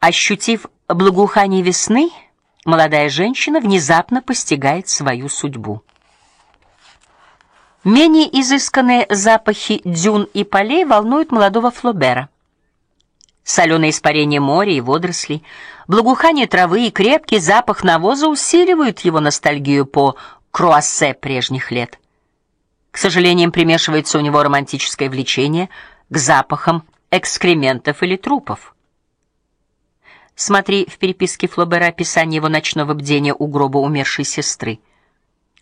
Ощутив благоухание весны, молодая женщина внезапно постигает свою судьбу. Менее изысканные запахи дюн и полей волнуют молодого Флобера. Соленое испарение моря и водорослей, благоухание травы и крепкий запах навоза усиливают его ностальгию по круассе прежних лет. К сожалению, примешивается у него романтическое влечение к запахам экскрементов или трупов. Смотри в переписке Флобера описание его ночного бдения у гроба умершей сестры.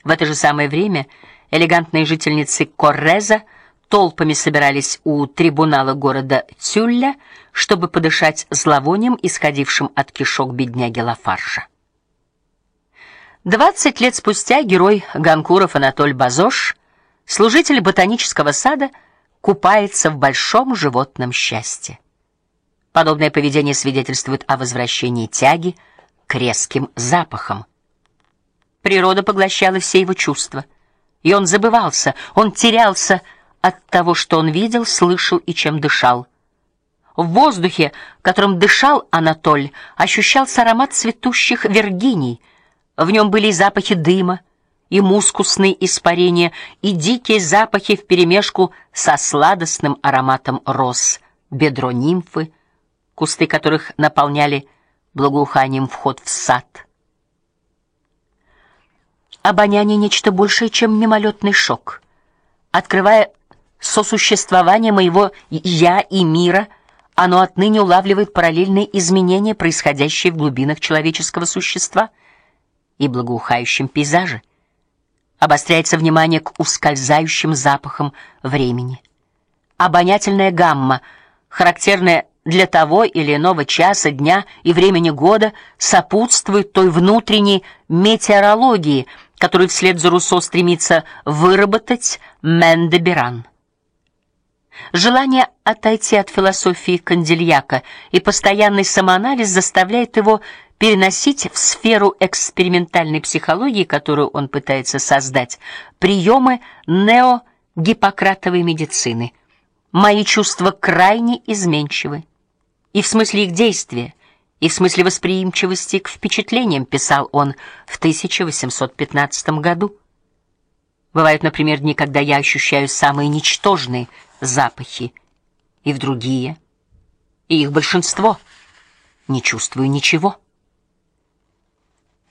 В это же самое время элегантные жительницы Корреза толпами собирались у трибунала города Тюлля, чтобы подышать зловонием, исходившим от кишок бедняги Лафаржа. Двадцать лет спустя герой Ганкуров Анатоль Базош, служитель ботанического сада, купается в большом животном счастье. Подобное поведение свидетельствует о возвращении тяги к резким запахам. Природа поглощала все его чувства, и он забывался, он терялся от того, что он видел, слышал и чем дышал. В воздухе, которым дышал Анатоль, ощущался аромат цветущих вергиний. В нем были и запахи дыма, и мускусные испарения, и дикие запахи вперемешку со сладостным ароматом роз, бедро нимфы, кусты которых наполняли благоуханием вход в сад. Обоняние нечто большее, чем мимолетный шок. Открывая сосуществование моего я и мира, оно отныне улавливает параллельные изменения, происходящие в глубинах человеческого существа и благоухающем пейзаже. Обостряется внимание к ускользающим запахам времени. Обонятельная гамма, характерная для того или иного часа дня и времени года, сопутствует той внутренней метеорологии, которую вслед за Руссо стремится выработать Мендеберан. Желание отойти от философии Кандильяка и постоянный самоанализ заставляет его переносить в сферу экспериментальной психологии, которую он пытается создать, приемы неогиппократовой медицины. Мои чувства крайне изменчивы, и в смысле их действия, и в смысле восприимчивости к впечатлениям, писал он в 1815 году. Бывают, например, дни, когда я ощущаю самые ничтожные запахи, и в другие, и их большинство не чувствую ничего.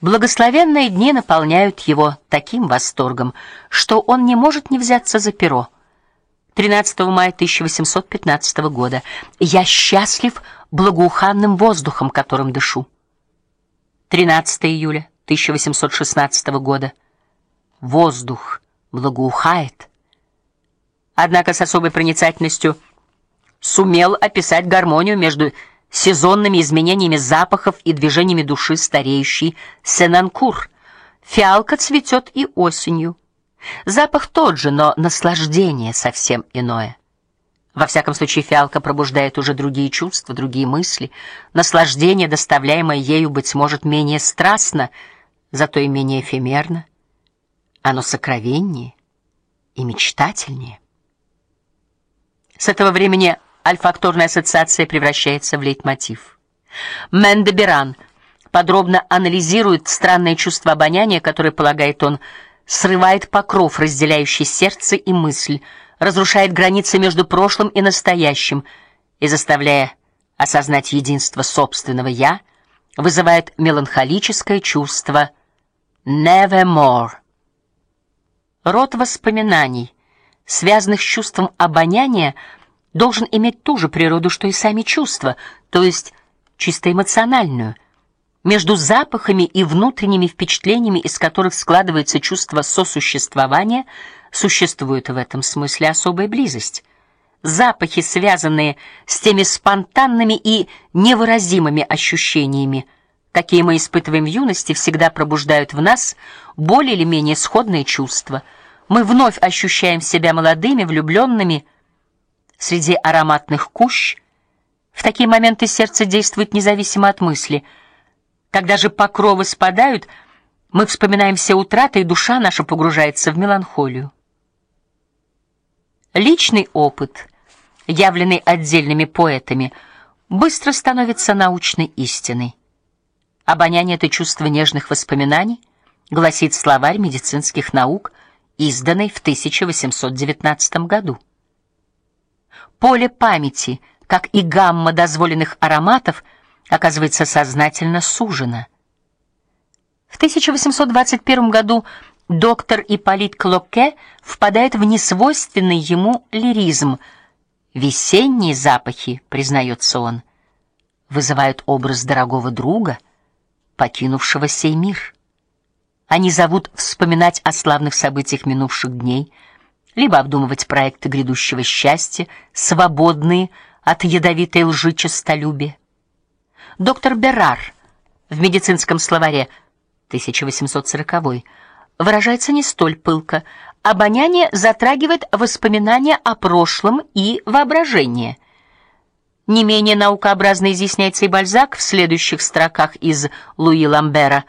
Благословенные дни наполняют его таким восторгом, что он не может не взяться за перо. 13 мая 1815 года. Я счастлив благоуханным воздухом, которым дышу. 13 июля 1816 года. Воздух благоухает однако с особой проницательностью сумел описать гармонию между сезонными изменениями запахов и движениями души стареющей Сенанкур. Фиалка цветет и осенью. Запах тот же, но наслаждение совсем иное. Во всяком случае, фиалка пробуждает уже другие чувства, другие мысли. Наслаждение, доставляемое ею быть может менее страстно, зато и менее эфемерно. Оно сокровеннее и мечтательнее. С этого времени альфакторная ассоциация превращается в лейтмотив. Мендеберан подробно анализирует странное чувство обоняния, которое, полагает он, срывает покров, разделяющий сердце и мысль, разрушает границы между прошлым и настоящим и заставляя осознать единство собственного я, вызывает меланхолическое чувство nevermore. Род воспоминаний связанных с чувством обоняния, должен иметь ту же природу, что и сами чувства, то есть чисто эмоциональную. Между запахами и внутренними впечатлениями, из которых складывается чувство сосуществования, существует в этом смысле особая близость. Запахи, связанные с теми спонтанными и невыразимыми ощущениями, какие мы испытываем в юности, всегда пробуждают в нас более или менее сходные чувства – мы вновь ощущаем себя молодыми, влюбленными среди ароматных кущ. В такие моменты сердце действует независимо от мысли. Когда же покровы спадают, мы вспоминаем все утраты, и душа наша погружается в меланхолию. Личный опыт, явленный отдельными поэтами, быстро становится научной истиной. Обоняние это чувство нежных воспоминаний, гласит словарь медицинских наук, изданный в 1819 году. Поле памяти, как и гамма дозволенных ароматов, оказывается сознательно сужено. В 1821 году доктор Ипполит Клоке впадает в несвойственный ему лиризм. Весенние запахи, признается он, вызывают образ дорогого друга, покинувшего сей мир. Они зовут вспоминать о славных событиях минувших дней, либо обдумывать проекты грядущего счастья, свободные от ядовитой лжи честолюбия. Доктор Берар в медицинском словаре 1840 выражается не столь пылко. Обоняние затрагивает воспоминания о прошлом и воображение. Не менее наукообразно изъясняется и Бальзак в следующих строках из Луи Ламбера.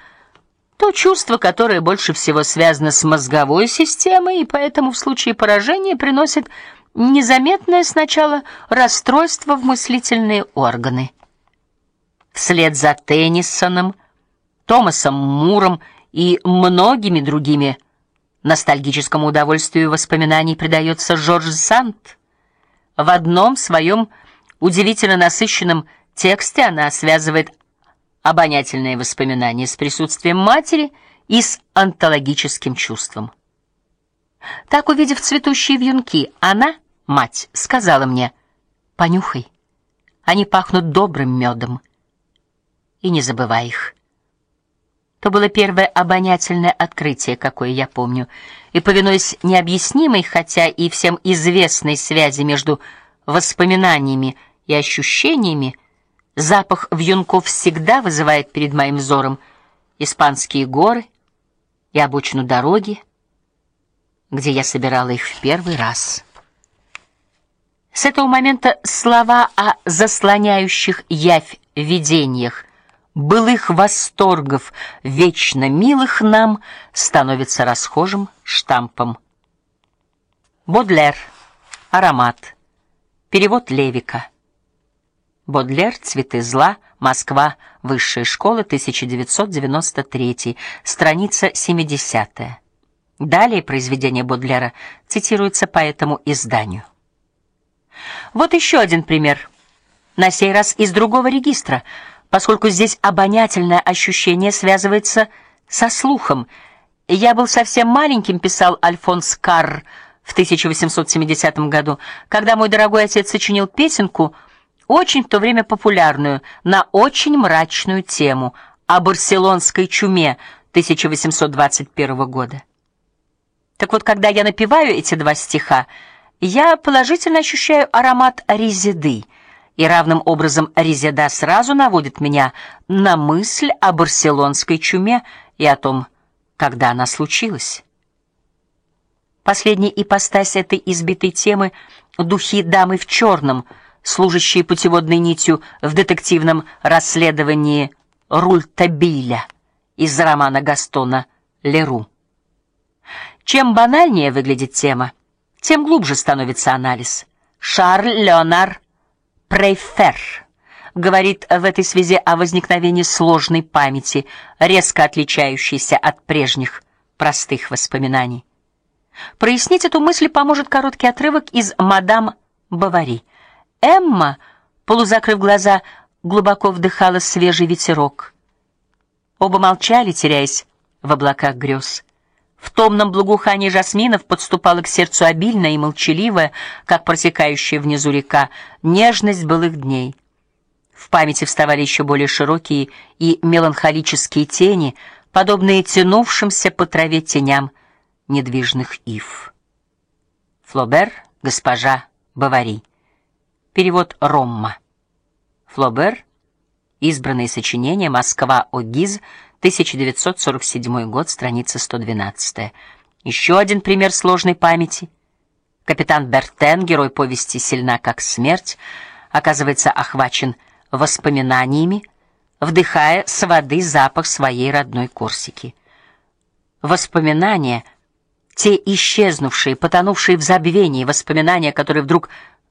То чувство, которое больше всего связано с мозговой системой, и поэтому в случае поражения приносит незаметное сначала расстройство в мыслительные органы. Вслед за Теннисоном, Томасом Муром и многими другими ностальгическому удовольствию воспоминаний предается Жорж Санд. В одном своем удивительно насыщенном тексте она связывает обонятельные воспоминания с присутствием матери и с онтологическим чувством. Так, увидев цветущие вьюнки, она, мать, сказала мне: "Понюхай. Они пахнут добрым медом. И не забывай их". То было первое обонятельное открытие, какое я помню, и повинуясь необъяснимой, хотя и всем известной связи между воспоминаниями и ощущениями, запах вьюнков всегда вызывает перед моим взором испанские горы и обочину дороги, где я собирала их в первый раз. С этого момента слова о заслоняющих явь видениях былых восторгов, вечно милых нам, становится расхожим штампом. Бодлер. Аромат. Перевод Левика. Бодлер. Цветы зла. Москва. Высшая школа. 1993. Страница 70. Далее произведение Бодлера цитируется по этому изданию. Вот еще один пример. На сей раз из другого регистра поскольку здесь обонятельное ощущение связывается со слухом. Я был совсем маленьким, писал Альфонс Карр в 1870 году, когда мой дорогой отец сочинил песенку, очень в то время популярную, на очень мрачную тему о барселонской чуме 1821 года. Так вот, когда я напеваю эти два стиха, я положительно ощущаю аромат резиды и равным образом резеда сразу наводит меня на мысль о барселонской чуме и о том, когда она случилась. Последняя ипостась этой избитой темы духи дамы в черном, служащие путеводной нитью в детективном расследовании Рультабиля из романа Гастона Леру. Чем банальнее выглядит тема, тем глубже становится анализ. Шарль Леонар Прейфер говорит в этой связи о возникновении сложной памяти, резко отличающейся от прежних простых воспоминаний. Прояснить эту мысль поможет короткий отрывок из Мадам Бавари. Эмма, полузакрыв глаза, глубоко вдыхала свежий ветерок. Оба молчали, теряясь в облаках грез. В томном благоухании жасминов подступала к сердцу обильная и молчаливая, как протекающая внизу река, нежность былых дней. В памяти вставали еще более широкие и меланхолические тени, подобные тянувшимся по траве теням недвижных ив. Флобер, госпожа Бавари. Перевод Ромма. Флобер. Избранные сочинения. Москва. Огиз. 1947 год, страница 112. Еще один пример сложной памяти. Капитан Бертен, герой повести Сильна как смерть, оказывается охвачен воспоминаниями, вдыхая с воды запах своей родной Корсики. Воспоминания, те исчезнувшие, потонувшие в забвении воспоминания, которые вдруг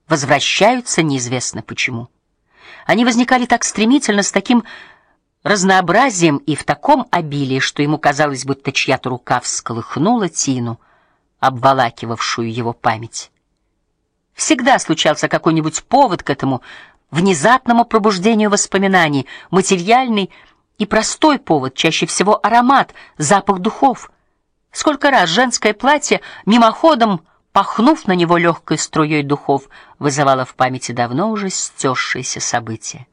возвращаются неизвестно почему. Они возникали так стремительно, с таким разнообразием и в таком обилии, что ему казалось, будто чья-то рука всколыхнула тину, обволакивавшую его память. Всегда случался какой-нибудь повод к этому внезапному пробуждению воспоминаний, материальный и простой повод, чаще всего аромат, запах духов. Сколько раз женское платье мимоходом пахнув на него легкой струей духов, вызывало в памяти давно уже стёршиеся события.